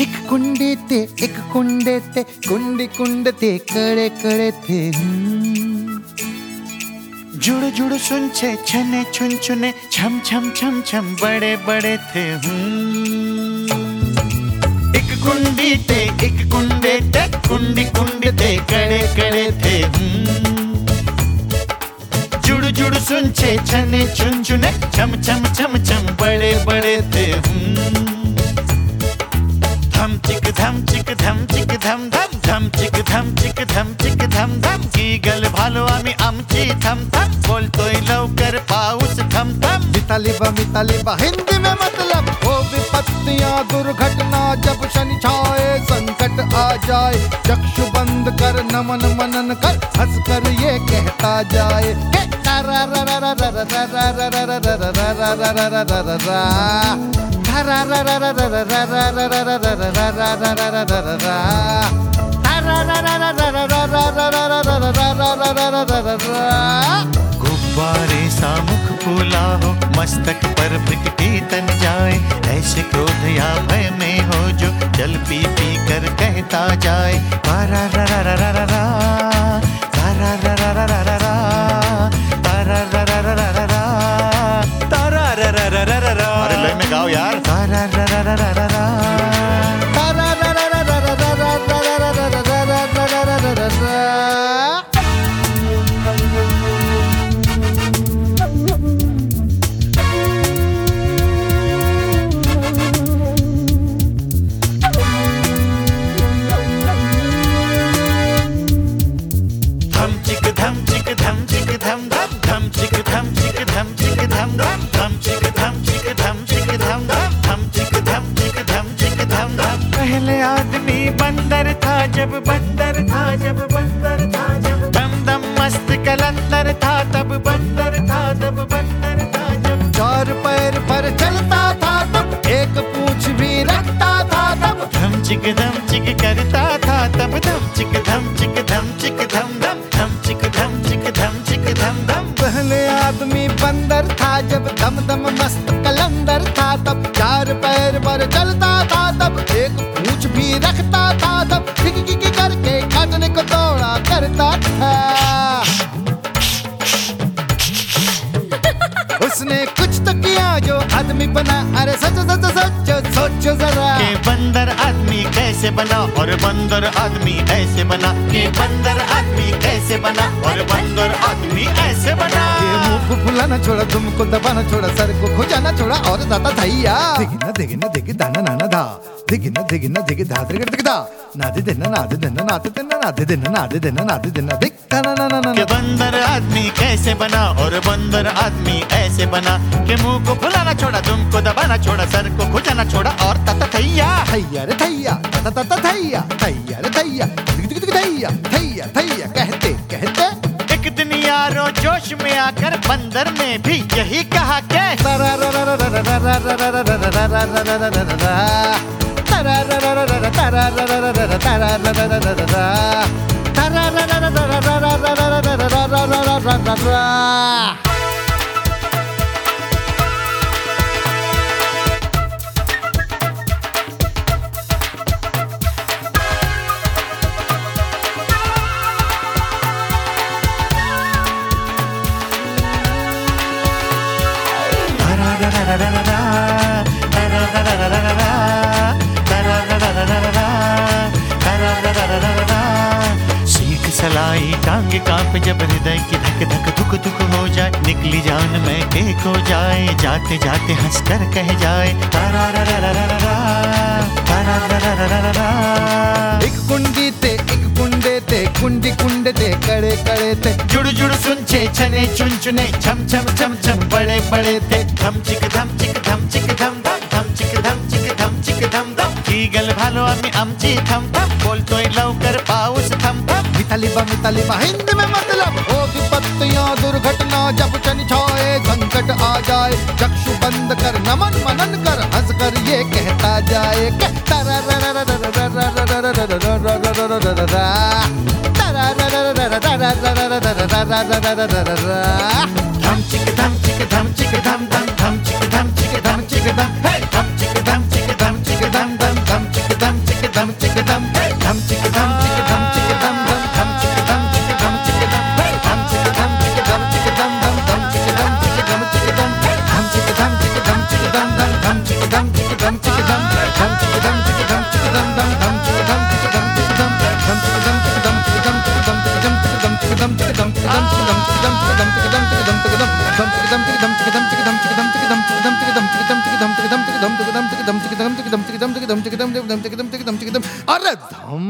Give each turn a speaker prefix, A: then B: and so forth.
A: एक कुंडे ते, एक कुंडे ते, कुंडी कुंड ते, कड़े कड़े थे हम्म।
B: जुड़ जुड़ सुनछे, छने छुन छुने, छम छम छम छम, बड़े बड़े थे हम्म। एक कुंडी ते, एक कुंडे ते, कुंडी कुंड ते, कड़े कड़े थे हम्म। जुड़ सुन छे छने छुन छुने चम चम चम चम बड़े बड़े थे। धम, चिक धम चिक धम चिक, धम धम धम, चिक धम चिक धम चिक, धम धम की गल भालो आम्ही आमची थम थम बोलतोय लवकर पाऊस थम थम
A: मिताली बा मिताली बा, हिंदी में मतलब दुनिया दुर्घटना, जब शनि छाए, संकट आ जाए, चक्षु बंद कर, नमन मनन कर हंस कर ये कहता जाए।
B: गुब्बारे सा मुख फूला हो, मस्तक पर प्रकटी तन जाए ऐसे क्रोध या भय में हो जो जल पी पी कर कहता जाए रा रा रा रा रा रा तारा रा रा रा रा रा रा तारा रा रा रा रा रा रा तारा रा रा रा रा रा रा अरे लय में गाओ यार तारा रा रा रा रा रा पहले आदमी, बंदर था जब बंदर था, जब बंदर था, जब दम दम मस्त कलंदर था, तब बंदर था, तब बंदर था, जब
A: चार पैर पर चलता था, तब एक पूंछ भी रखता था, तब
B: धम चिक धम चिक करता था, तब धम चिक धम चिक धम चिक धम धम धम चिक धम चिक धम चिक धम धम।
A: पहले आदमी बंदर था, जब दम दम मस्त कलंदर था, तब चार पैर पर चलता था, तब एक
B: 就在这 कैसे बना? और बंदर आदमी ऐसे बना के बंदर आदमी कैसे बना? और बंदर आदमी ऐसे बना।
A: ये मुँह को फुलाना छोड़ा तुमको दबाना छोड़ा सर को खुजाना छोड़ा और दाता धैया दिगिना दिगिना दिगी दाना नाना धा दिगिना दिगिना दिगी धा दिगड़ दिग धा नादे देना नादे देना नादे देना नादे देना नादे देना नादे देना। दिग ना ना ना ना
B: बंदर आदमी कैसे बना? और बंदर आदमी ऐसे बना के मुँह को फुलाना छोड़ा तुमको दबाना छोड़ा सर को खुजाना छोड़ा और तता थैया
A: थैया रे थैया थैया थैया रे थैया थैया थैया थैया कहते कहते
B: एक दिन यारो जोश में आकर बंदर ने भी यही कहा के
A: तारा
B: सीख सलाई टांग काँप जब हृदय की धक धक धुक धुक हो जाए निकली जान में एक हो जाए जाते जाते हंस कर कह जाए।
A: एक कुंडी ते एक कुंडे ते, कुंडी कुंडे ते, कड़े कड़े ते
B: छे छने चुन चुने, छम छम छम छम, बड़े बड़े थे। धम, चिक धम चिक धम चिक, धम धम धम, चिक धम चिक धम चिक, धम धम। की गल भालो आम्ही आमची थम थम। बोलतोय लवकर पाऊस, थम थम।
A: मिताली बा हिंद में मतलब। हो विपत्त दुर्घटना, जब चन छाए, संकट आ जाए। चक्षु बंद कर, नमन मनन कर, हंस कर ये कहता
C: जाए।
A: कहता da da da da da da da. Dum chicka dum chicka dum chicka dum dum dum chicka dum chicka dum chicka dum. Hey. अरे धम